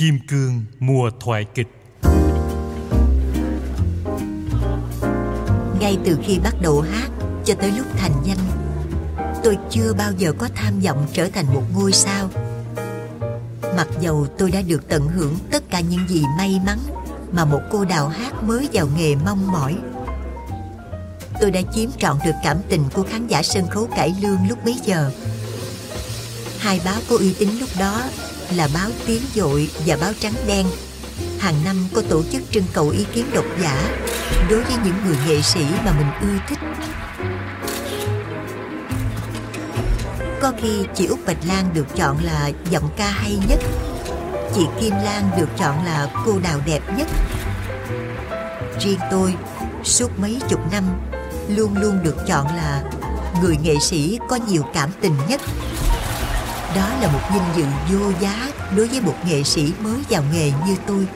Kim Cương mùa thoại kịch. Ngay từ khi bắt đầu hát cho tới lúc thành danh, Tôi chưa bao giờ có tham vọng trở thành một ngôi sao. Mặc dầu tôi đã được tận hưởng tất cả những gì may mắn Mà một cô đào hát mới vào nghề mong mỏi, Tôi đã chiếm trọn được cảm tình của khán giả sân khấu cải lương lúc bấy giờ. Hai báo có uy tín lúc đó là báo Tiếng Dội và báo Trắng Đen. Hàng năm có tổ chức trưng cầu ý kiến độc giả Đối với những người nghệ sĩ mà mình ưa thích. Có khi chị Út Bạch Lan được chọn là giọng ca hay nhất. Chị Kim Lan được chọn là cô đào đẹp nhất. Riêng tôi, suốt mấy chục năm, Luôn luôn được chọn là người nghệ sĩ có nhiều cảm tình nhất đó là một vinh dự vô giá đối với một nghệ sĩ mới vào nghề như tôi.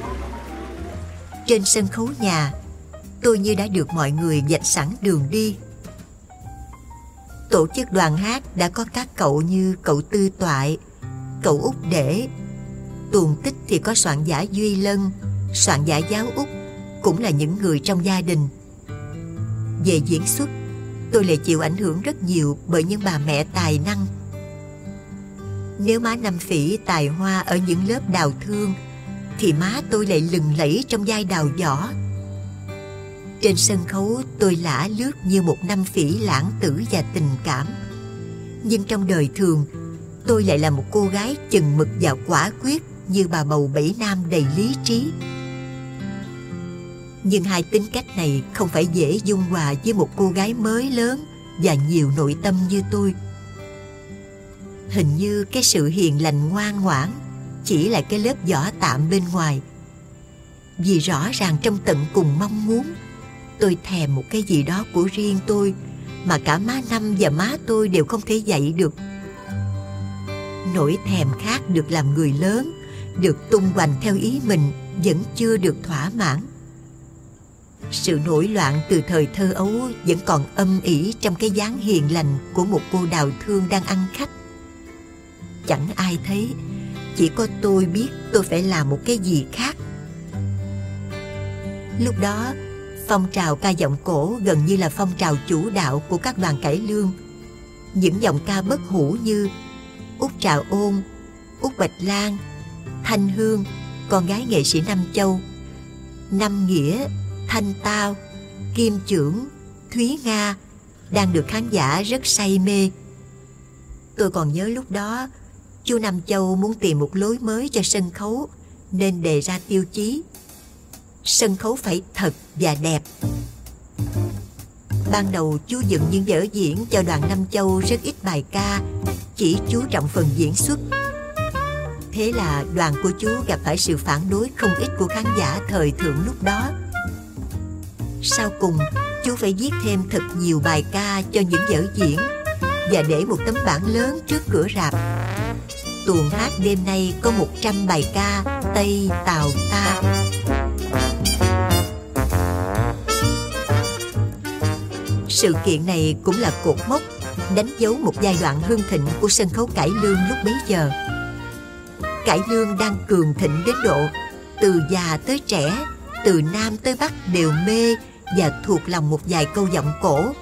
Trên sân khấu nhà, tôi như đã được mọi người dạch sẵn đường đi. Tổ chức đoàn hát đã có các cậu như cậu Tư Toại, cậu Út Để. Tuồng tích thì có soạn giả Duy Lân, soạn giả Giáo Út, cũng là những người trong gia đình. Về diễn xuất, tôi lại chịu ảnh hưởng rất nhiều bởi những bà mẹ tài năng nếu má nam Phỉ tài hoa ở những lớp đào thương, Thì má tôi lại lừng lẫy trong vai đào võ Trên sân khấu, tôi lả lướt như một Năm Phỉ lãng tử và tình cảm. Nhưng trong đời thường, Tôi lại là một cô gái chừng mực và quả quyết Như bà bầu bảy nam đầy lý trí. Nhưng hai tính cách này không phải dễ dung hòa với một cô gái mới lớn và nhiều nội tâm như tôi hình như cái sự hiền lành ngoan ngoãn chỉ là cái lớp vỏ tạm bên ngoài. Vì rõ ràng trong tận cùng mong muốn, tôi thèm một cái gì đó của riêng tôi mà cả má năm và má tôi đều không thể dạy được. Nỗi thèm khát được làm người lớn, được tung hoành theo ý mình vẫn chưa được thỏa mãn. Sự nổi loạn từ thời thơ ấu vẫn còn âm ỉ trong cái dáng hiền lành của một cô đào thương đang ăn khách chẳng ai thấy. Chỉ có tôi biết tôi phải làm một cái gì khác. Lúc đó, phong trào ca giọng cổ gần như là phong trào chủ đạo của các đoàn cải lương. Những giọng ca bất hủ như út trà ôn, út bạch lan, thanh hương, con gái nghệ sĩ nam châu năm nghĩa, thanh tao, kim trưởng thúy nga đang được khán giả rất say mê. Tôi còn nhớ lúc đó Chu Nam Châu muốn tìm một lối mới cho sân khấu nên đề ra tiêu chí sân khấu phải thật và đẹp. Ban đầu chú dựng những vở diễn cho đoàn Nam Châu rất ít bài ca, chỉ chú trọng phần diễn xuất. Thế là đoàn của chú gặp phải sự phản đối không ít của khán giả thời thượng lúc đó. Sau cùng, chú phải viết thêm thật nhiều bài ca cho những vở diễn và để một tấm bảng lớn trước cửa rạp tuồng hát đêm nay có 100 bài ca Tây Tào ta Sự kiện này cũng là cột mốc đánh dấu một giai đoạn hưng thịnh của sân khấu cải lương lúc bấy giờ. Cải lương đang cường thịnh đến độ từ già tới trẻ, từ nam tới bắc đều mê và thuộc lòng một vài câu giọng cổ,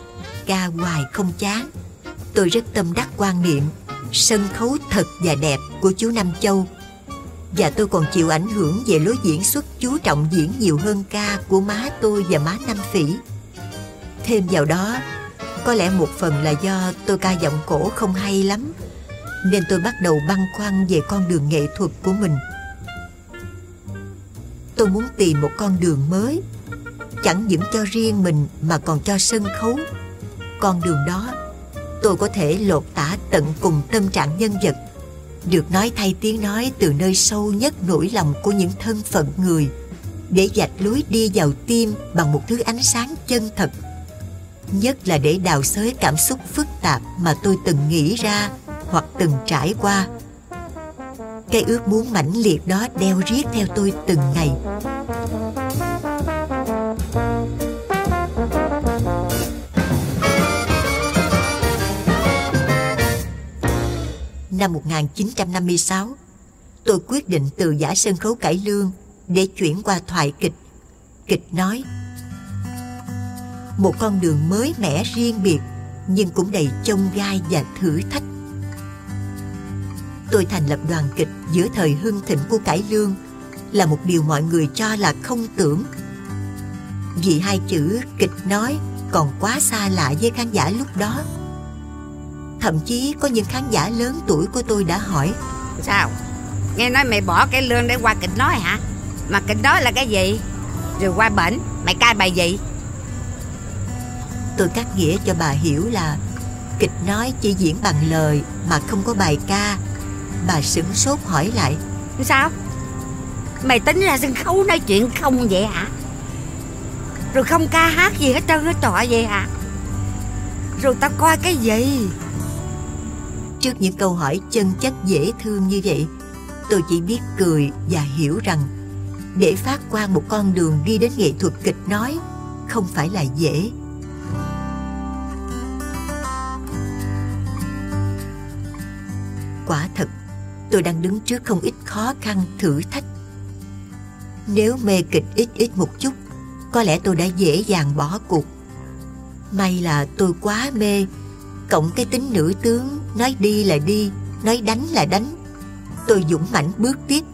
ca hoài không chán. Tôi rất tâm đắc quan niệm sân khấu thật và đẹp của chú Nam Châu và tôi còn chịu ảnh hưởng về lối diễn xuất chú trọng diễn nhiều hơn ca của má tôi và má Nam Phỉ. Thêm vào đó, có lẽ một phần là do tôi ca giọng cổ không hay lắm, nên tôi bắt đầu băn khoăn về con đường nghệ thuật của mình. Tôi muốn tìm một con đường mới, chẳng những cho riêng mình mà còn cho sân khấu. Con đường đó tôi có thể lột tả tận cùng tâm trạng nhân vật. Được nói thay tiếng nói từ nơi sâu nhất nỗi lòng của những thân phận người, để dạch lối đi vào tim bằng một thứ ánh sáng chân thật. Nhất là để đào xới cảm xúc phức tạp mà tôi từng nghĩ ra hoặc từng trải qua. Cái ước muốn mãnh liệt đó đeo riết theo tôi từng ngày. Năm 1956, tôi quyết định từ giả sân khấu cải lương để chuyển qua thoại kịch. Kịch nói Một con đường mới mẻ riêng biệt nhưng cũng đầy chông gai và thử thách. Tôi thành lập đoàn kịch giữa thời hưng thịnh của cải lương là một điều mọi người cho là không tưởng. Vì hai chữ kịch nói còn quá xa lạ với khán giả lúc đó. Thậm chí có những khán giả lớn tuổi của tôi đã hỏi Sao? Nghe nói mày bỏ cái lương để qua kịch nói hả? Mà kịch nói là cái gì? Rồi qua bển, mày ca bài gì? Tôi cắt nghĩa cho bà hiểu là kịch nói chỉ diễn bằng lời mà không có bài ca. Bà sửng sốt hỏi lại Sao? Mày tính ra sân khấu nói chuyện không vậy hả? Rồi không ca hát gì hết trơn hết trọi vậy hả? Rồi tao coi cái gì? Trước những câu hỏi chân chất dễ thương như vậy. Tôi chỉ biết cười và hiểu rằng, Để phát qua một con đường đi đến nghệ thuật kịch nói, Không phải là dễ. Quả thật, Tôi đang đứng trước không ít khó khăn, thử thách. Nếu mê kịch ít ít một chút, Có lẽ tôi đã dễ dàng bỏ cuộc. May là tôi quá mê, Cộng cái tính nữ tướng Nói đi là đi, Nói đánh là đánh. Tôi dũng mãnh bước tiếp,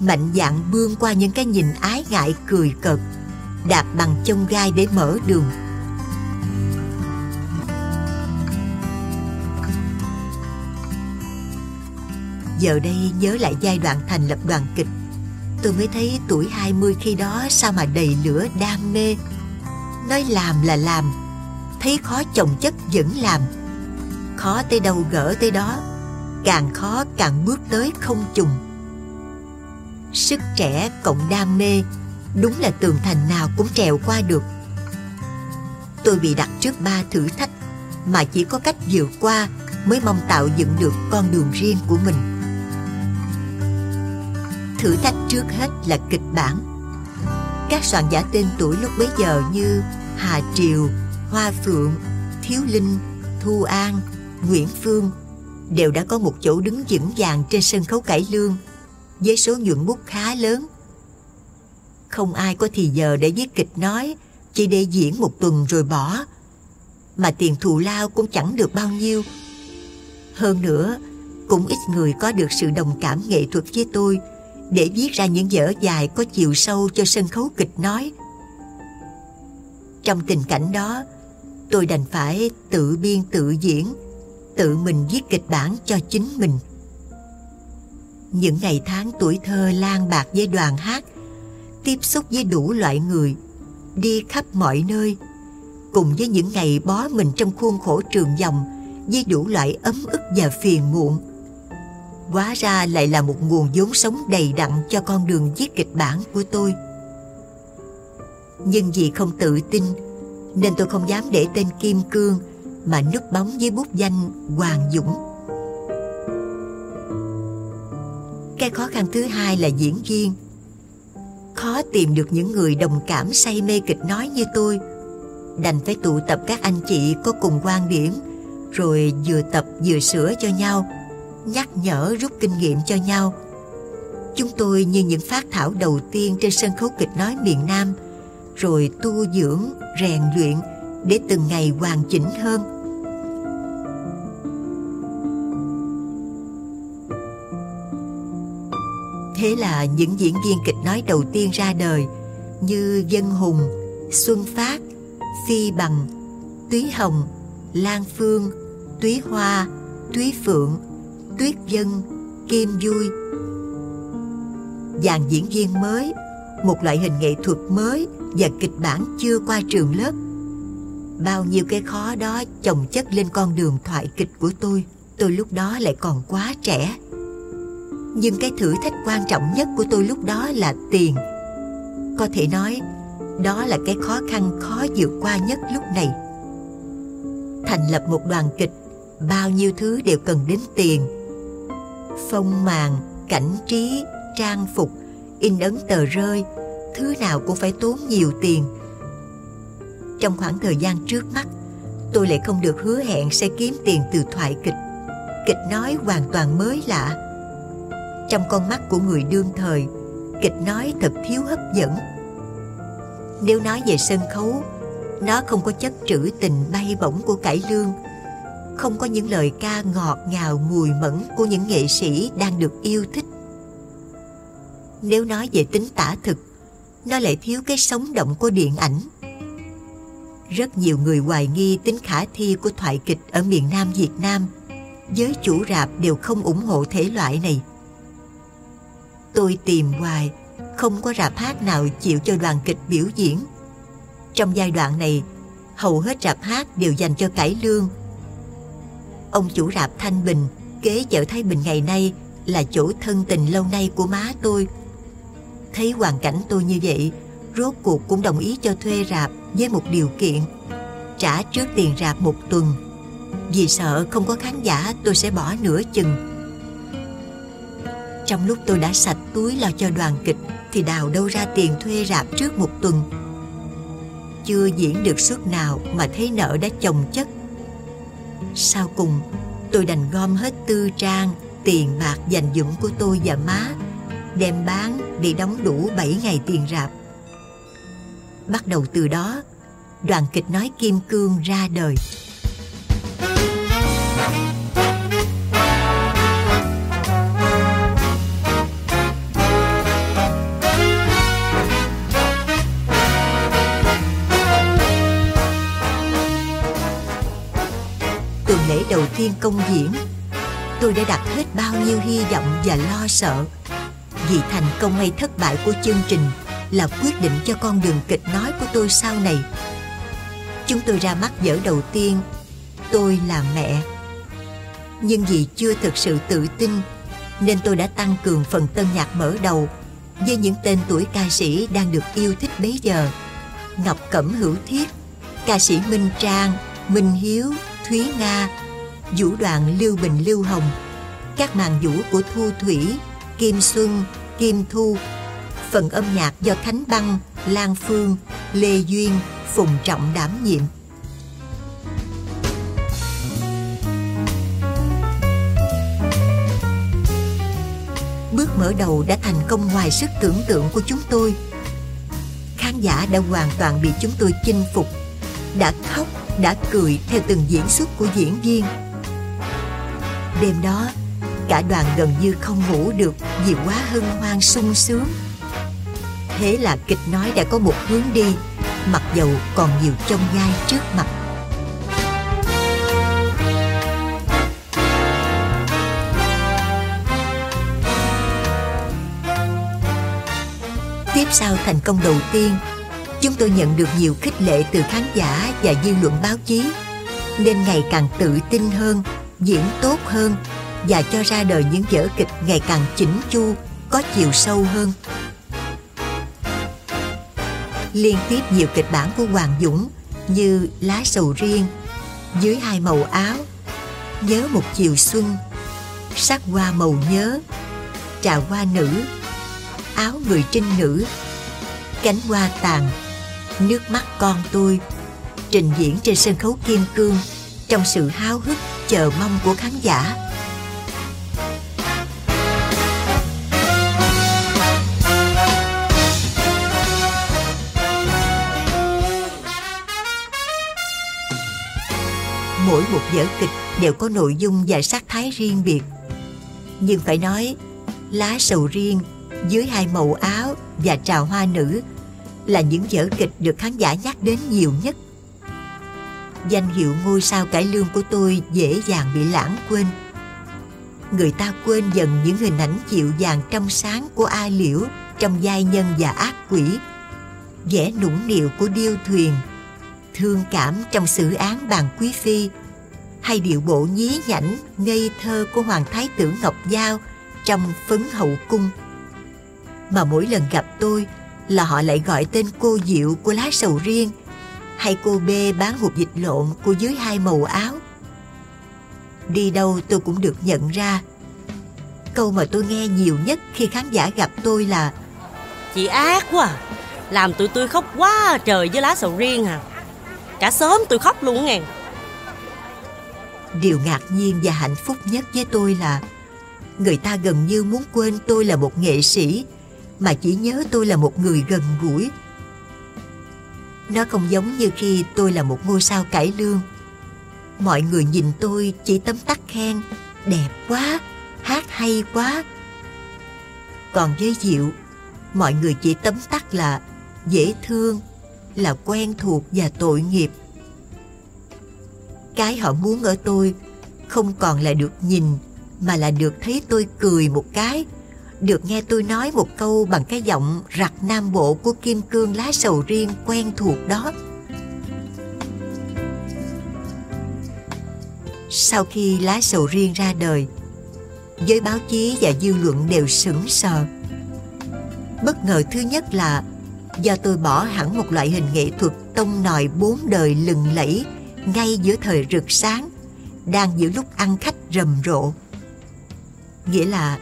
Mạnh dạn bươn qua những cái nhìn ái ngại cười cợt, Đạp bằng chông gai để mở đường. Giờ đây nhớ lại giai đoạn thành lập đoàn kịch, Tôi mới thấy tuổi 20 khi đó sao mà đầy lửa đam mê. Nói làm là làm, Thấy khó chồng chất vẫn làm. Khó tới đâu gỡ tới đó Càng khó càng bước tới không trùng Sức trẻ cộng đam mê Đúng là tường thành nào cũng trèo qua được. Tôi bị đặt trước ba thử thách Mà chỉ có cách vượt qua Mới mong tạo dựng được con đường riêng của mình. Thử thách trước hết là kịch bản. Các soạn giả tên tuổi lúc bấy giờ như Hà Triều, Hoa Phượng, Thiếu Linh, Thu An, Nguyễn Phương đều đã có một chỗ đứng vững vàng trên sân khấu cải lương với số nhuận bút khá lớn. Không ai có thì giờ để viết kịch nói chỉ để diễn một tuần rồi bỏ mà tiền thù lao cũng chẳng được bao nhiêu. Hơn nữa, cũng ít người có được sự đồng cảm nghệ thuật với tôi để viết ra những vở dài có chiều sâu cho sân khấu kịch nói. Trong tình cảnh đó, tôi đành phải tự biên tự diễn tự mình viết kịch bản cho chính mình. Những ngày tháng tuổi thơ lang bạc với đoàn hát, tiếp xúc với đủ loại người, đi khắp mọi nơi, cùng với những ngày bó mình trong khuôn khổ trường dòng với đủ loại ấm ức và phiền muộn. quá ra lại là một nguồn vốn sống đầy đặn cho con đường viết kịch bản của tôi. Nhưng vì không tự tin, nên tôi không dám để tên Kim Cương mà núp bóng với bút danh Hoàng Dũng. Cái khó khăn thứ hai là diễn viên. Khó tìm được những người đồng cảm say mê kịch nói như tôi. Đành phải tụ tập các anh chị có cùng quan điểm, rồi vừa tập vừa sửa cho nhau, nhắc nhở rút kinh nghiệm cho nhau. Chúng tôi như những phát thảo đầu tiên trên sân khấu kịch nói miền Nam, rồi tu dưỡng, rèn luyện để từng ngày hoàn chỉnh hơn. Thế là những diễn viên kịch nói đầu tiên ra đời như Dân Hùng, Xuân Phát, Phi Bằng, Túy Hồng, Lan Phương, Túy Hoa, Túy Phượng, Tuyết Dân, Kim Vui. Dàn diễn viên mới, một loại hình nghệ thuật mới và kịch bản chưa qua trường lớp. Bao nhiêu cái khó đó chồng chất lên con đường thoại kịch của tôi. Tôi lúc đó lại còn quá trẻ nhưng cái thử thách quan trọng nhất của tôi lúc đó là tiền. Có thể nói, đó là cái khó khăn khó vượt qua nhất lúc này. Thành lập một đoàn kịch, bao nhiêu thứ đều cần đến tiền. Phong màn, cảnh trí, trang phục, in ấn tờ rơi, thứ nào cũng phải tốn nhiều tiền. Trong khoảng thời gian trước mắt, tôi lại không được hứa hẹn sẽ kiếm tiền từ thoại kịch. Kịch nói hoàn toàn mới lạ trong con mắt của người đương thời, Kịch nói thật thiếu hấp dẫn Nếu nói về sân khấu, Nó không có chất trữ tình bay bổng của cải lương, Không có những lời ca ngọt ngào mùi mẫn Của những nghệ sĩ đang được yêu thích Nếu nói về tính tả thực, Nó lại thiếu cái sống động của điện ảnh rất nhiều người hoài nghi tính khả thi của thoại kịch ở miền Nam Việt Nam. Giới chủ rạp đều không ủng hộ thể loại này. Tôi tìm hoài, không có rạp hát nào chịu cho đoàn kịch biểu diễn. Trong giai đoạn này, hầu hết rạp hát đều dành cho cải lương. Ông chủ rạp Thanh Bình, kế chợ Thái Bình ngày nay là chỗ thân tình lâu nay của má tôi. Thấy hoàn cảnh tôi như vậy, rốt cuộc cũng đồng ý cho thuê rạp với một điều kiện trả trước tiền rạp một tuần vì sợ không có khán giả tôi sẽ bỏ nửa chừng trong lúc tôi đã sạch túi lo cho đoàn kịch thì đào đâu ra tiền thuê rạp trước một tuần. Chưa diễn được suất nào mà thấy nợ đã chồng chất. Sau cùng tôi đành gom hết tư trang tiền bạc dành dụm của tôi và má đem bán để đóng đủ 7 ngày tiền rạp. Bắt đầu từ đó, đoàn kịch nói Kim Cương ra đời. Đầu tiên công diễn, tôi đã đặt hết bao nhiêu hy vọng và lo sợ vì thành công hay thất bại của chương trình là quyết định cho con đường kịch nói của tôi sau này. Chúng tôi ra mắt dở đầu tiên, tôi là mẹ. Nhưng vì chưa thực sự tự tin, nên tôi đã tăng cường phần tân nhạc mở đầu với những tên tuổi ca sĩ đang được yêu thích bấy giờ. Ngọc Cẩm Hữu Thiết, ca sĩ Minh Trang, Minh Hiếu, Thúy Nga, vũ đoàn Lưu Bình Lưu Hồng, các màn vũ của Thu Thủy, Kim Xuân, Kim Thu phần âm nhạc do Khánh Băng, Lan Phương, Lê Duyên, Phùng Trọng đảm nhiệm. Bước mở đầu đã thành công ngoài sức tưởng tượng của chúng tôi. Khán giả đã hoàn toàn bị chúng tôi chinh phục, đã khóc, đã cười theo từng diễn xuất của diễn viên. Đêm đó, cả đoàn gần như không ngủ được vì quá hân hoan sung sướng. Thế là kịch nói đã có một hướng đi Mặc dầu còn nhiều chông gai trước mặt. Tiếp sau thành công đầu tiên Chúng tôi nhận được nhiều khích lệ từ khán giả và dư luận báo chí Nên ngày càng tự tin hơn, diễn tốt hơn Và cho ra đời những vở kịch ngày càng chỉnh chu, có chiều sâu hơn. Liên tiếp nhiều kịch bản của Hoàng Dũng như Lá sầu riêng, Dưới hai màu áo, Nhớ một chiều xuân, Sắc hoa màu nhớ, Trà hoa nữ, Áo người trinh nữ, Cánh hoa tàn, Nước mắt con tôi, trình diễn trên sân khấu Kim Cương trong sự háo hức chờ mong của khán giả. mỗi một vở kịch đều có nội dung và sắc thái riêng biệt. Nhưng phải nói, lá sầu riêng, dưới hai màu áo và trào hoa nữ là những vở kịch được khán giả nhắc đến nhiều nhất. Danh hiệu ngôi sao cải lương của tôi dễ dàng bị lãng quên. Người ta quên dần những hình ảnh dịu dàng trong sáng của A Liễu trong giai nhân và ác quỷ, vẻ nũng nịu của điêu thuyền thương cảm trong xử án bàn quý phi hay điệu bộ nhí nhảnh ngây thơ của hoàng thái tử ngọc giao trong phấn hậu cung mà mỗi lần gặp tôi là họ lại gọi tên cô diệu của lá sầu riêng hay cô bê bán hộp dịch lộn của dưới hai màu áo? Đi đâu tôi cũng được nhận ra. Câu mà tôi nghe nhiều nhất khi khán giả gặp tôi là chị ác quá à. làm tụi tôi khóc quá trời với lá sầu riêng à. Cả sớm tôi khóc luôn nghe. Điều ngạc nhiên và hạnh phúc nhất với tôi là Người ta gần như muốn quên tôi là một nghệ sĩ Mà chỉ nhớ tôi là một người gần gũi nó không giống như khi tôi là một ngôi sao cải lương. Mọi người nhìn tôi chỉ tấm tắc khen Đẹp quá, hát hay quá. Còn với Diệu Mọi người chỉ tấm tắc là dễ thương Là quen thuộc và tội nghiệp. Cái họ muốn ở tôi Không còn là được nhìn Mà là được thấy tôi cười một cái. Được nghe tôi nói một câu Bằng cái giọng rặt nam bộ Của kim cương lá sầu riêng quen thuộc đó Sau khi lá sầu riêng ra đời, giới báo chí và dư luận đều sững sờ. Bất ngờ thứ nhất là do tôi bỏ hẳn một loại hình nghệ thuật tông nòi bốn đời lừng lẫy ngay giữa thời rực sáng, đang giữa lúc ăn khách rầm rộ. Nghĩa là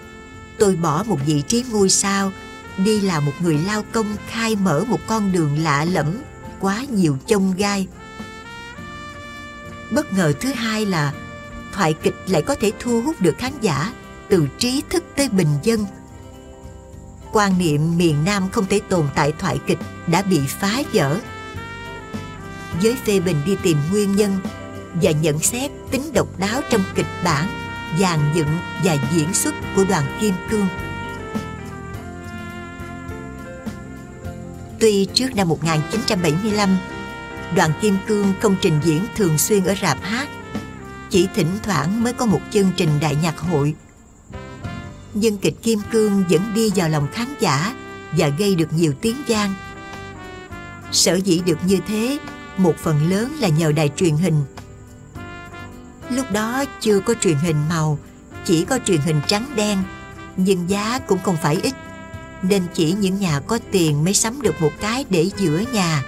tôi bỏ một vị trí ngôi sao, đi là một người lao công khai mở một con đường lạ lẫm, quá nhiều chông gai. Bất ngờ thứ hai là thoại kịch lại có thể thu hút được khán giả từ trí thức tới bình dân. Quan niệm miền Nam không thể tồn tại thoại kịch đã bị phá vỡ. Giới phê bình đi tìm nguyên nhân và nhận xét tính độc đáo trong kịch bản, dàn dựng và diễn xuất của đoàn Kim Cương. Tuy trước năm 1975, đoàn Kim Cương không trình diễn thường xuyên ở rạp hát chỉ thỉnh thoảng mới có một chương trình đại nhạc hội. Nhưng kịch Kim Cương vẫn đi vào lòng khán giả và gây được nhiều tiếng vang. Sở dĩ được như thế, một phần lớn là nhờ đài truyền hình. Lúc đó chưa có truyền hình màu, chỉ có truyền hình trắng đen, nhưng giá cũng không phải ít, nên chỉ những nhà có tiền mới sắm được một cái để giữa nhà.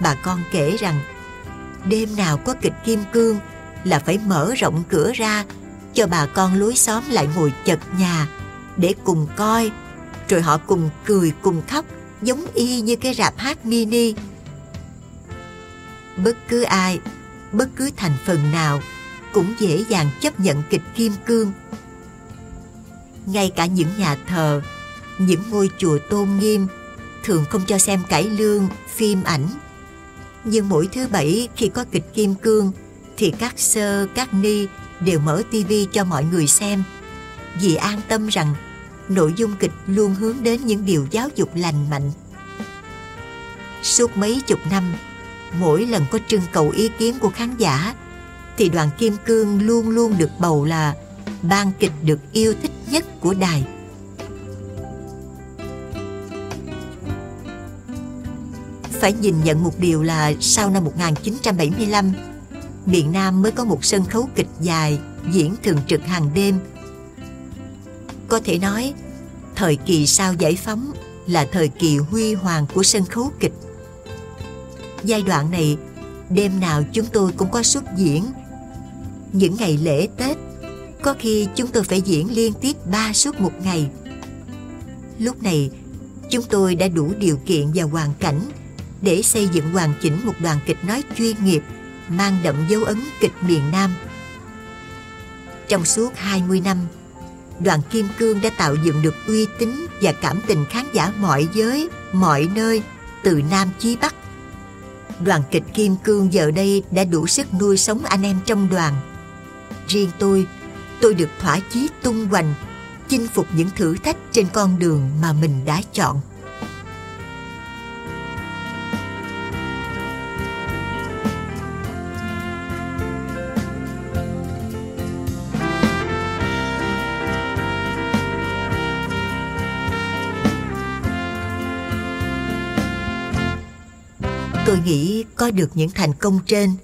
Bà con kể rằng đêm nào có kịch kim cương là phải mở rộng cửa ra cho bà con lối xóm lại ngồi chật nhà để cùng coi rồi họ cùng cười cùng khóc giống y như cái rạp hát mini bất cứ ai bất cứ thành phần nào cũng dễ dàng chấp nhận kịch kim cương ngay cả những nhà thờ những ngôi chùa tôn nghiêm thường không cho xem cải lương phim ảnh nhưng mỗi thứ bảy khi có kịch kim cương thì các sơ, các ni đều mở tivi cho mọi người xem vì an tâm rằng nội dung kịch luôn hướng đến những điều giáo dục lành mạnh. Suốt mấy chục năm, mỗi lần có trưng cầu ý kiến của khán giả thì đoàn Kim Cương luôn luôn được bầu là ban kịch được yêu thích nhất của đài. Phải nhìn nhận một điều là sau năm 1975, miền Nam mới có một sân khấu kịch dài diễn thường trực hàng đêm. Có thể nói, thời kỳ sau giải phóng là thời kỳ huy hoàng của sân khấu kịch. Giai đoạn này, đêm nào chúng tôi cũng có xuất diễn. Những ngày lễ Tết, có khi chúng tôi phải diễn liên tiếp ba suốt một ngày. Lúc này, chúng tôi đã đủ điều kiện và hoàn cảnh để xây dựng hoàn chỉnh một đoàn kịch nói chuyên nghiệp mang đậm dấu ấn kịch miền Nam. Trong suốt 20 năm, đoàn Kim Cương đã tạo dựng được uy tín và cảm tình khán giả mọi giới, mọi nơi, từ Nam chí Bắc. Đoàn kịch Kim Cương giờ đây đã đủ sức nuôi sống anh em trong đoàn. Riêng tôi, tôi được thỏa chí tung hoành, chinh phục những thử thách trên con đường mà mình đã chọn. Tôi nghĩ có được những thành công trên.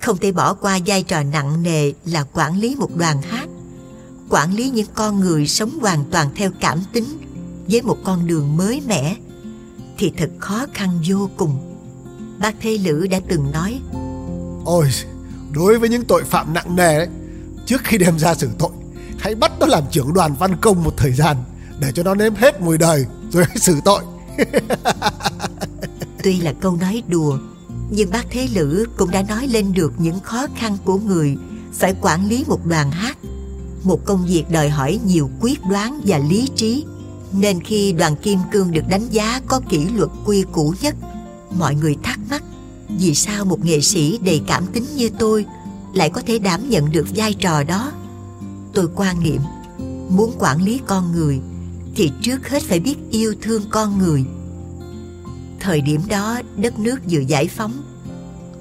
Không thể bỏ qua vai trò nặng nề là quản lý một đoàn hát Quản lý những con người sống hoàn toàn theo cảm tính Với một con đường mới mẻ Thì thật khó khăn vô cùng. Bác thê Lữ đã từng nói Ôi, đối với những tội phạm nặng nề ấy, Trước khi đem ra xử tội Hãy bắt nó làm trưởng đoàn văn công một thời gian Để cho nó nếm hết mùi đời Rồi hãy xử tội. Tuy là câu nói đùa, nhưng bác Thế Lữ cũng đã nói lên được những khó khăn của người phải quản lý một đoàn hát. một công việc đòi hỏi nhiều quyết đoán và lý trí nên khi đoàn kim cương được đánh giá có kỷ luật quy củ nhất mọi người thắc mắc vì sao một nghệ sĩ đầy cảm tính như tôi lại có thể đảm nhận được vai trò đó tôi quan niệm muốn quản lý con người thì trước hết phải biết yêu thương con người thời điểm đó, đất nước vừa giải phóng.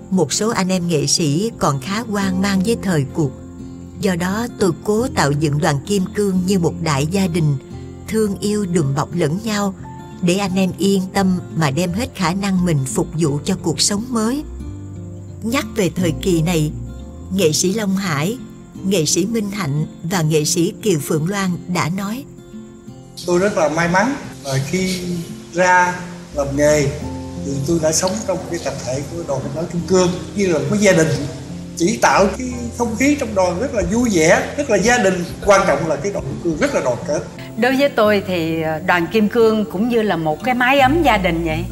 Một số anh em nghệ sĩ còn khá hoang mang với thời cuộc. Do đó, tôi cố tạo dựng đoàn kim cương như một đại gia đình, thương yêu đùm bọc lẫn nhau, để anh em yên tâm mà đem hết khả năng mình phục vụ cho cuộc sống mới. Nhắc về thời kỳ này, nghệ sĩ long hải, nghệ sĩ minh hạnh và nghệ sĩ kiều phượng loan đã nói, tôi rất là may mắn khi ra làm nghề thì tôi đã sống trong cái tập thể của đoàn bóng kim cương như là một gia đình chỉ tạo cái không khí trong đoàn rất là vui vẻ rất là gia đình. Quan trọng là cái đoàn kim cương rất là đoàn kết. Đối với tôi thì ờ, đoàn kim cương cũng như là một cái mái ấm gia đình vậy.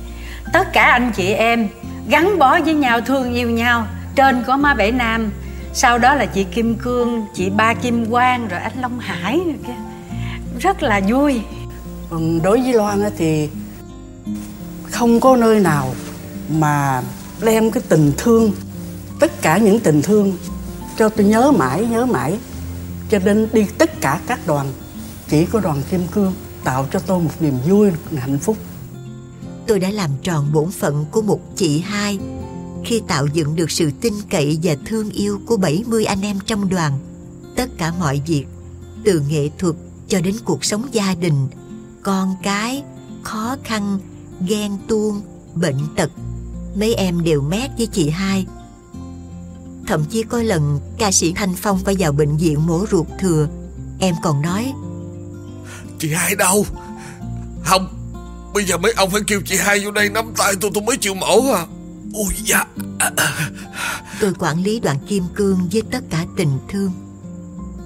Tất cả anh chị em gắn bó với nhau thương yêu nhau. Trên có má bể nam sau đó là chị kim cương chị ba kim quang rồi anh long hải rồi kia rất là vui. Còn đối với loan thì không có nơi nào mà đem cái tình thương tất cả những tình thương cho tôi nhớ mãi nhớ mãi cho nên đi tất cả các đoàn chỉ có đoàn kim cương tạo cho tôi một niềm vui một hạnh phúc tôi đã làm tròn bổn phận của một chị hai khi tạo dựng được sự tin cậy và thương yêu của 70 anh em trong đoàn. Tất cả mọi việc, từ nghệ thuật cho đến cuộc sống gia đình, con cái, khó khăn, ghen tuông, bệnh tật, mấy em đều mét với chị hai. Thậm chí có lần ca sĩ Thanh Phong phải vào bệnh viện mổ ruột thừa, em còn nói Chị hai đâu? Không, bây giờ mấy ông phải kêu chị hai vô đây nắm tay tôi tôi mới chịu mổ à. Ôi dạ Tôi quản lý đoàn kim cương với tất cả tình thương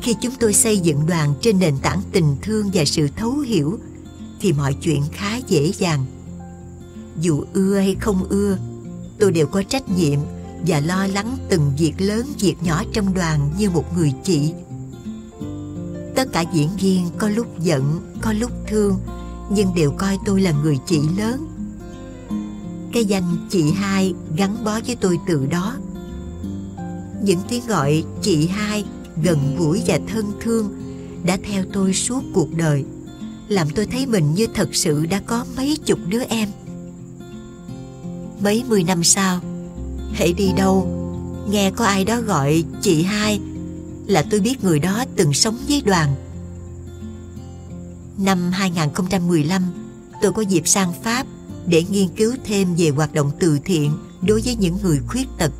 Khi chúng tôi xây dựng đoàn trên nền tảng tình thương và sự thấu hiểu Thì mọi chuyện khá dễ dàng dù ưa hay không ưa Tôi đều có trách nhiệm Và lo lắng từng việc lớn việc nhỏ trong đoàn như một người chị. Tất cả diễn viên có lúc giận, có lúc thương Nhưng đều coi tôi là người chị lớn. Cái danh chị hai gắn bó với tôi từ đó. Những tiếng gọi chị hai gần gũi và thân thương đã theo tôi suốt cuộc đời làm tôi thấy mình như thật sự đã có mấy chục đứa em mấy mươi năm sau. Hãy đi đâu? Nghe có ai đó gọi chị hai là tôi biết người đó từng sống với đoàn. Năm 2015 tôi có dịp sang Pháp để nghiên cứu thêm về hoạt động từ thiện đối với những người khuyết tật.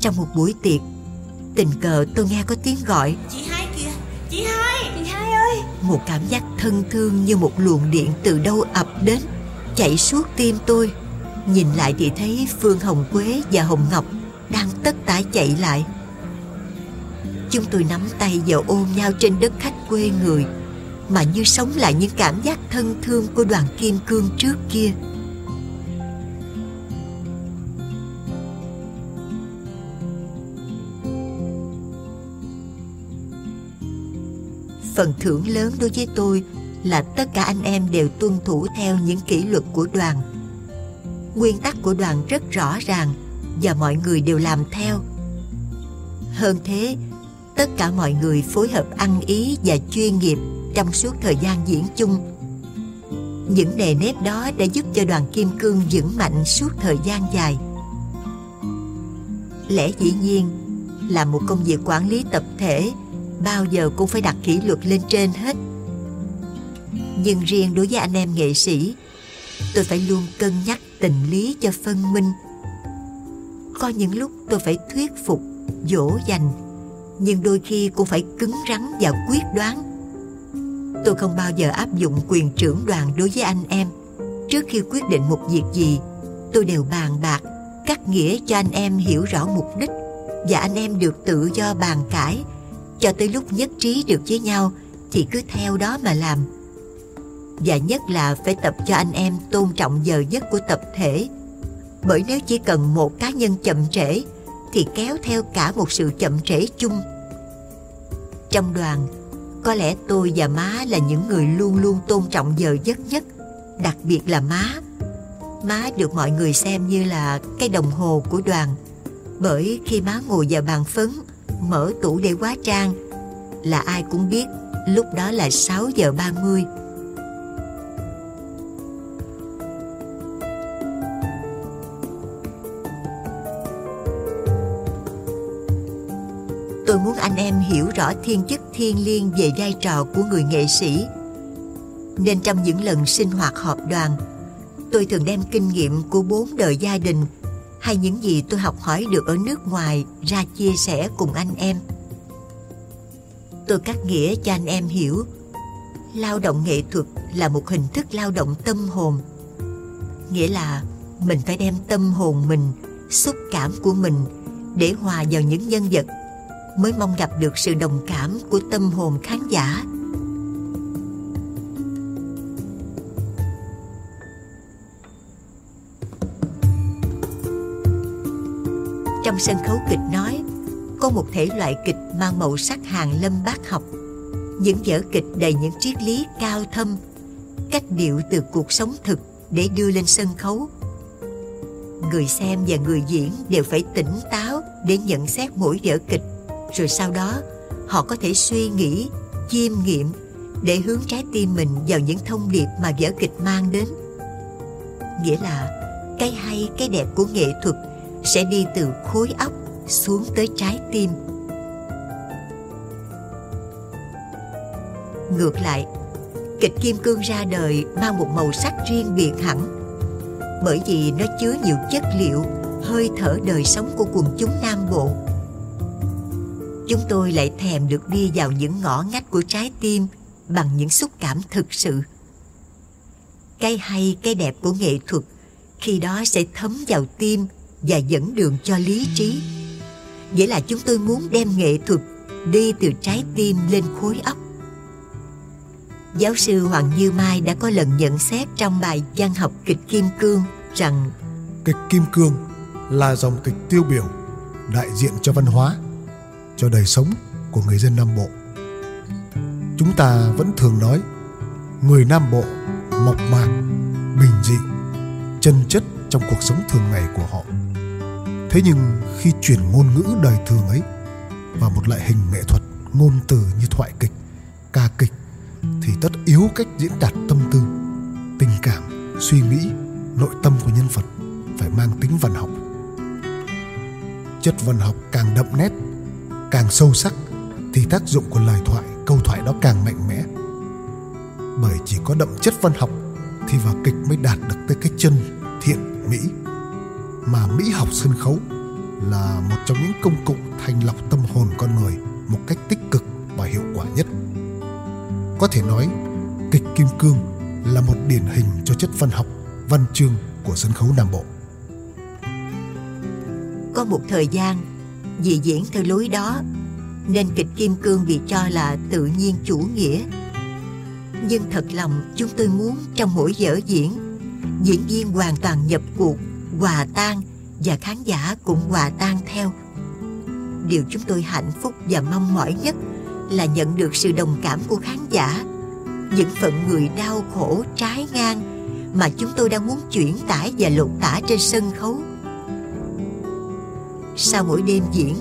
Trong một buổi tiệc, tình cờ tôi nghe có tiếng gọi. Chị hai kìa, chị hai, chị hai ơi! Một cảm giác thân thương như một luồng điện từ đâu ập đến Chạy suốt tim tôi Nhìn lại thì thấy Phương Hồng Quế và Hồng Ngọc Đang tất tả chạy lại. Chúng tôi nắm tay và ôm nhau trên đất khách quê người, Mà như sống lại những cảm giác thân thương của đoàn kim cương trước kia. Phần thưởng lớn đối với tôi là tất cả anh em đều tuân thủ theo những kỷ luật của đoàn nguyên tắc của đoàn rất rõ ràng và mọi người đều làm theo. Hơn thế, tất cả mọi người phối hợp ăn ý và chuyên nghiệp trong suốt thời gian diễn chung. Những nề nếp đó đã giúp cho đoàn kim cương vững mạnh suốt thời gian dài. Lẽ dĩ nhiên, là một công việc quản lý tập thể, bao giờ cũng phải đặt kỷ luật lên trên hết. Nhưng riêng đối với anh em nghệ sĩ, tôi phải luôn cân nhắc tình lý cho phân minh. Có những lúc tôi phải thuyết phục, dỗ dành, nhưng đôi khi cũng phải cứng rắn và quyết đoán. Tôi không bao giờ áp dụng quyền trưởng đoàn đối với anh em. Trước khi quyết định một việc gì, tôi đều bàn bạc, cắt nghĩa cho anh em hiểu rõ mục đích và anh em được tự do bàn cãi. Cho tới lúc nhất trí được với nhau, thì cứ theo đó mà làm và nhất là phải tập cho anh em tôn trọng giờ giấc của tập thể. Bởi nếu chỉ cần một cá nhân chậm trễ, thì kéo theo cả một sự chậm trễ chung. Trong đoàn, Có lẽ tôi và má là những người luôn luôn tôn trọng giờ giấc nhất, Đặc biệt là má. Má được mọi người xem như là cái đồng hồ của đoàn, Bởi khi má ngồi vào bàn phấn, Mở tủ để hóa trang, Là ai cũng biết, lúc đó là 6 giờ 30 Tôi muốn anh em hiểu rõ thiên chức thiên liêng về vai trò của người nghệ sĩ. Nên trong những lần sinh hoạt họp đoàn, tôi thường đem kinh nghiệm của bốn đời gia đình hay những gì tôi học hỏi được ở nước ngoài ra chia sẻ cùng anh em. Tôi cắt nghĩa cho anh em hiểu lao động nghệ thuật là một hình thức lao động tâm hồn. Nghĩa là mình phải đem tâm hồn mình, xúc cảm của mình để hòa vào những nhân vật mới mong gặp được sự đồng cảm của tâm hồn khán giả. Trong sân khấu kịch nói, có một thể loại kịch mang màu sắc hàng lâm bác học. Những vở kịch đầy những triết lý cao thâm, cách điệu từ cuộc sống thực để đưa lên sân khấu. Người xem và người diễn đều phải tỉnh táo để nhận xét mỗi vở kịch rồi sau đó, họ có thể suy nghĩ, chiêm nghiệm để hướng trái tim mình vào những thông điệp mà vở kịch mang đến. Nghĩa là cái hay, cái đẹp của nghệ thuật sẽ đi từ khối óc xuống tới trái tim. Ngược lại, kịch kim cương ra đời mang một màu sắc riêng biệt hẳn, bởi vì nó chứa nhiều chất liệu, hơi thở đời sống của quần chúng nam bộ chúng tôi lại thèm được đi vào những ngõ ngách của trái tim bằng những xúc cảm thực sự. Cái hay, cái đẹp của nghệ thuật khi đó sẽ thấm vào tim và dẫn đường cho lý trí. Nghĩa là chúng tôi muốn đem nghệ thuật đi từ trái tim lên khối óc. Giáo sư Hoàng Như Mai đã có lần nhận xét trong bài văn học kịch Kim Cương rằng Kịch Kim Cương là dòng kịch tiêu biểu đại diện cho văn hóa cho đời sống của người dân Nam Bộ. Chúng ta vẫn thường nói người Nam Bộ mộc mạc, bình dị, chân chất trong cuộc sống thường ngày của họ. Thế nhưng khi chuyển ngôn ngữ đời thường ấy vào một loại hình nghệ thuật ngôn từ như thoại kịch, ca kịch thì tất yếu cách diễn đạt tâm tư, tình cảm, suy nghĩ, nội tâm của nhân vật phải mang tính văn học. Chất văn học càng đậm nét càng sâu sắc thì tác dụng của lời thoại, câu thoại đó càng mạnh mẽ. Bởi chỉ có đậm chất văn học thì vở kịch mới đạt được tới cái chân thiện mỹ. Mà mỹ học sân khấu là một trong những công cụ thành lọc tâm hồn con người một cách tích cực và hiệu quả nhất. Có thể nói, kịch kim cương là một điển hình cho chất văn học, văn chương của sân khấu nam bộ. Có một thời gian vì diễn theo lối đó, nên kịch kim cương bị cho là tự nhiên chủ nghĩa. Nhưng thật lòng, chúng tôi muốn trong mỗi vở diễn diễn viên hoàn toàn nhập cuộc, hòa tan, và khán giả cũng hòa tan theo. Điều chúng tôi hạnh phúc và mong mỏi nhất là nhận được sự đồng cảm của khán giả, những phận người đau khổ, trái ngang mà chúng tôi đang muốn chuyển tải và lột tả trên sân khấu sau mỗi đêm diễn,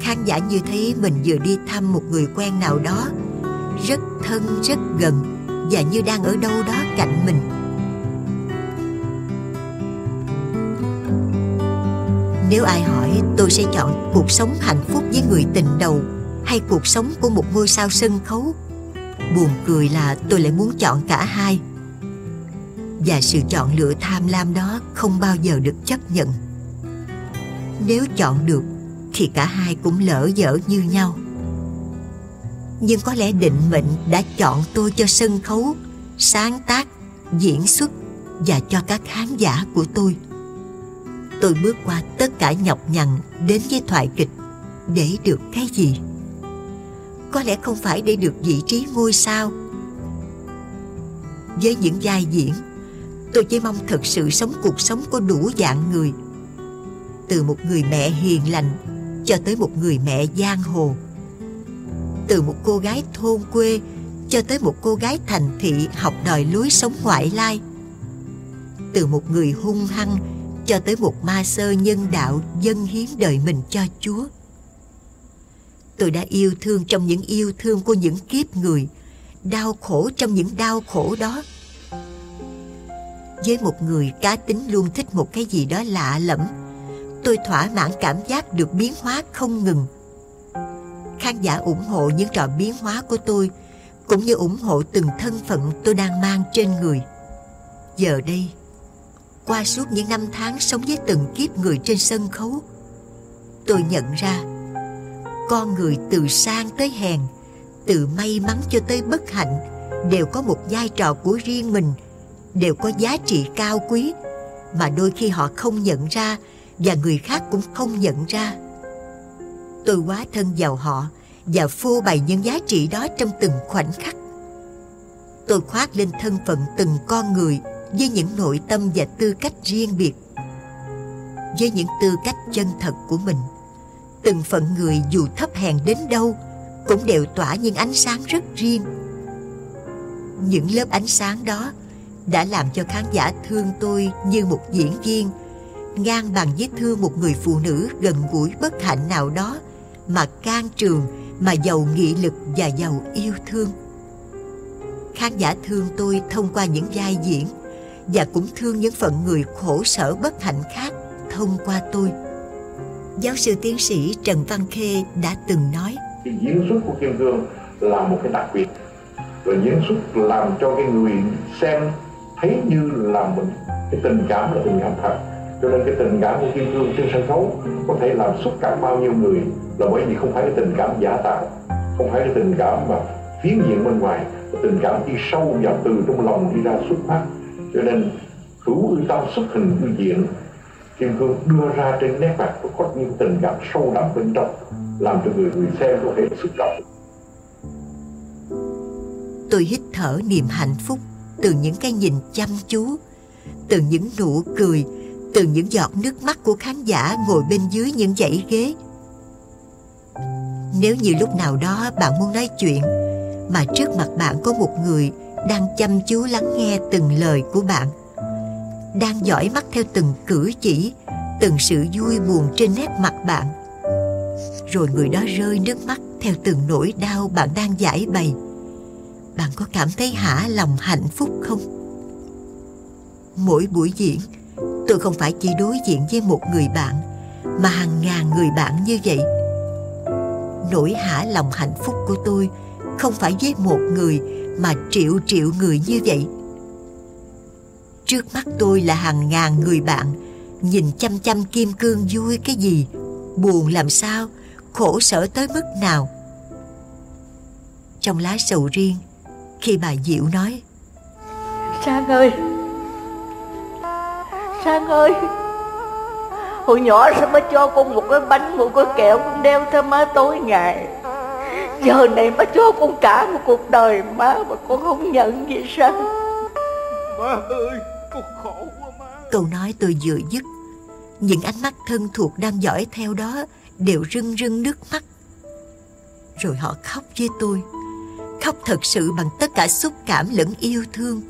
khán giả như thấy mình vừa đi thăm một người quen nào đó, rất thân, rất gần, và như đang ở đâu đó cạnh mình. Nếu ai hỏi, tôi sẽ chọn cuộc sống hạnh phúc với người tình đầu hay cuộc sống của một ngôi sao sân khấu. Buồn cười là tôi lại muốn chọn cả hai. Và sự chọn lựa tham lam đó không bao giờ được chấp nhận nếu chọn được, thì cả hai cũng lỡ dở như nhau. Nhưng có lẽ định mệnh đã chọn tôi cho sân khấu, sáng tác, diễn xuất và cho các khán giả của tôi. Tôi bước qua tất cả nhọc nhằn đến với thoại kịch để được cái gì? Có lẽ không phải để được vị trí ngôi sao. Với những vai diễn, tôi chỉ mong thật sự sống cuộc sống của đủ dạng người từ một người mẹ hiền lành cho tới một người mẹ giang hồ từ một cô gái thôn quê cho tới một cô gái thành thị học đòi lối sống ngoại lai từ một người hung hăng cho tới một ma sơ nhân đạo dâng hiến đời mình cho Chúa. Tôi đã yêu thương trong những yêu thương của những kiếp người, đau khổ trong những đau khổ đó. Với một người cá tính luôn thích một cái gì đó lạ lẫm, tôi thỏa mãn cảm giác được biến hóa không ngừng. Khán giả ủng hộ những trò biến hóa của tôi, cũng như ủng hộ từng thân phận tôi đang mang trên người. Giờ đây, qua suốt những năm tháng sống với từng kiếp người trên sân khấu tôi nhận ra con người từ sang tới hèn từ may mắn cho tới bất hạnh đều có một vai trò của riêng mình đều có giá trị cao quý mà đôi khi họ không nhận ra và người khác cũng không nhận ra. Tôi quá thân vào họ và phô bày những giá trị đó trong từng khoảnh khắc. Tôi khoác lên thân phận từng con người với những nội tâm và tư cách riêng biệt. Với những tư cách chân thật của mình, từng phận người dù thấp hèn đến đâu cũng đều tỏa những ánh sáng rất riêng. Những lớp ánh sáng đó đã làm cho khán giả thương tôi như một diễn viên ngang bằng với thương một người phụ nữ gần gũi bất hạnh nào đó, mà can trường, mà giàu nghị lực và giàu yêu thương. Khán giả thương tôi thông qua những vai diễn và cũng thương những phận người khổ sở bất hạnh khác thông qua tôi. Giáo sư tiến sĩ Trần Văn Khê đã từng nói, cái diễn xuất của Kim Cương là một cái đặc biệt. Và diễn xuất làm cho cái người xem thấy như là mình cái tình cảm là tình cảm thật cho nên cái tình cảm của Kim Cương trên sân khấu có thể làm xúc cảm bao nhiêu người là bởi vì không phải cái tình cảm giả tạo, không phải cái tình cảm mà phiến diện bên ngoài tình cảm đi sâu vào từ trong lòng đi ra xuất phát. Cho nên hữu ư tâm xuất hình ư diện, kim cương đưa ra trên nét mặt có những tình cảm sâu đậm bên trong, làm cho người người xem có thể xúc động. Tôi hít thở niềm hạnh phúc từ những cái nhìn chăm chú, từ những nụ cười từ những giọt nước mắt của khán giả ngồi bên dưới những dãy ghế. Nếu như lúc nào đó bạn muốn nói chuyện, mà trước mặt bạn có một người đang chăm chú lắng nghe từng lời của bạn, đang dõi mắt theo từng cử chỉ, từng sự vui buồn trên nét mặt bạn, rồi người đó rơi nước mắt theo từng nỗi đau bạn đang giải bày, bạn có cảm thấy hả lòng hạnh phúc không? Mỗi buổi diễn tôi không phải chỉ đối diện với một người bạn, mà hàng ngàn người bạn như vậy. Nỗi hả lòng hạnh phúc của tôi không phải với một người mà triệu triệu người như vậy. Trước mắt tôi là hàng ngàn người bạn, nhìn chăm chăm kim cương vui cái gì, buồn làm sao, khổ sở tới mức nào. Trong lá sầu riêng, khi bà diệu nói Trang ơi sang ơi hồi nhỏ sao mới cho con một cái bánh một cái kẹo con đeo theo má tối ngày. Giờ này má cho con cả một cuộc đời má Mà con không nhận gì sao Má ơi con khổ quá má. Câu nói tôi vừa dứt Những ánh mắt thân thuộc đang dõi theo đó Đều rưng rưng nước mắt. Rồi họ khóc với tôi Khóc thật sự bằng tất cả xúc cảm lẫn yêu thương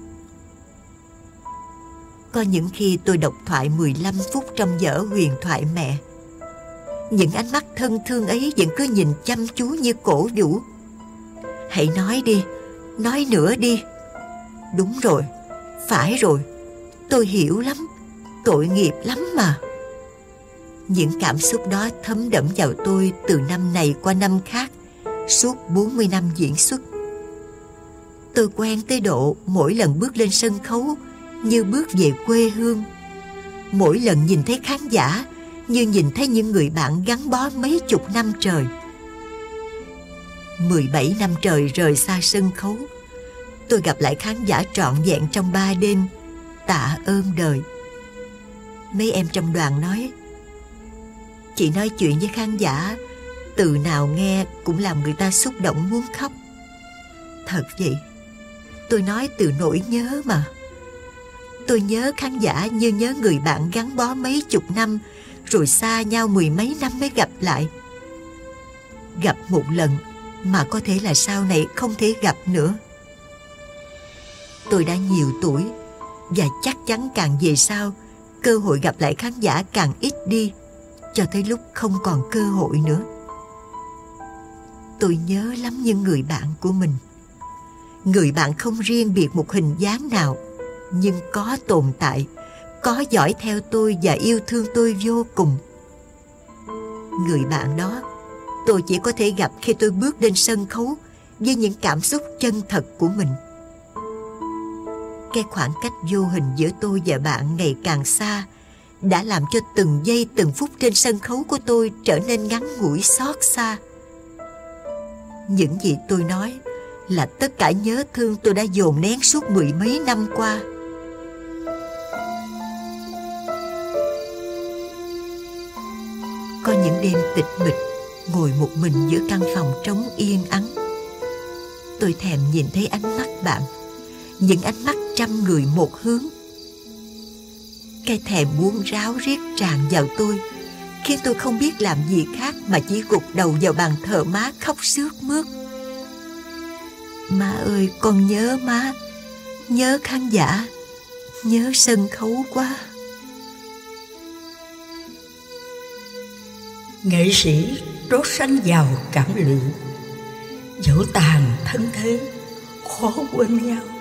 có những khi tôi đọc thoại 15 phút trong vở huyền thoại mẹ. Những ánh mắt thân thương ấy vẫn cứ nhìn chăm chú như cổ vũ Hãy nói đi, Nói nữa đi. Đúng rồi, Phải rồi. Tôi hiểu lắm, Tội nghiệp lắm mà. Những cảm xúc đó thấm đẫm vào tôi Từ năm này qua năm khác, Suốt 40 năm diễn xuất. Tôi quen tới độ Mỗi lần bước lên sân khấu như bước về quê hương Mỗi lần nhìn thấy khán giả như nhìn thấy những người bạn gắn bó mấy chục năm trời. 17 năm trời rời xa sân khấu, tôi gặp lại khán giả trọn vẹn trong ba đêm, tạ ơn đời. Mấy em trong đoàn nói, chị nói chuyện với khán giả, từ nào nghe cũng làm người ta xúc động muốn khóc. Thật vậy, tôi nói từ nỗi nhớ mà. Tôi nhớ khán giả như nhớ người bạn gắn bó mấy chục năm, rồi xa nhau mười mấy năm mới gặp lại. Gặp một lần, mà có thể là sau này không thể gặp nữa. Tôi đã nhiều tuổi, và chắc chắn càng về sau, cơ hội gặp lại khán giả càng ít đi, cho tới lúc không còn cơ hội nữa. Tôi nhớ lắm những người bạn của mình. Người bạn không riêng biệt một hình dáng nào nhưng có tồn tại, có dõi theo tôi và yêu thương tôi vô cùng. Người bạn đó tôi chỉ có thể gặp khi tôi bước lên sân khấu với những cảm xúc chân thật của mình. Cái khoảng cách vô hình giữa tôi và bạn ngày càng xa đã làm cho từng giây từng phút trên sân khấu của tôi trở nên ngắn ngủi xót xa. Những gì tôi nói là tất cả nhớ thương tôi đã dồn nén suốt mười mấy năm qua. Có những đêm tịch mịch ngồi một mình giữa căn phòng trống yên ắng. Tôi thèm nhìn thấy ánh mắt bạn, những ánh mắt trăm người một hướng. Cái thèm muốn ráo riết tràn vào tôi, khiến tôi không biết làm gì khác mà chỉ gục đầu vào bàn thờ má khóc sướt mướt. Má ơi, con nhớ má, nhớ khán giả, nhớ sân khấu quá. Nghệ sĩ đốt sanh vào cảm lượng dẫu tàn thân thế khó quên nhau.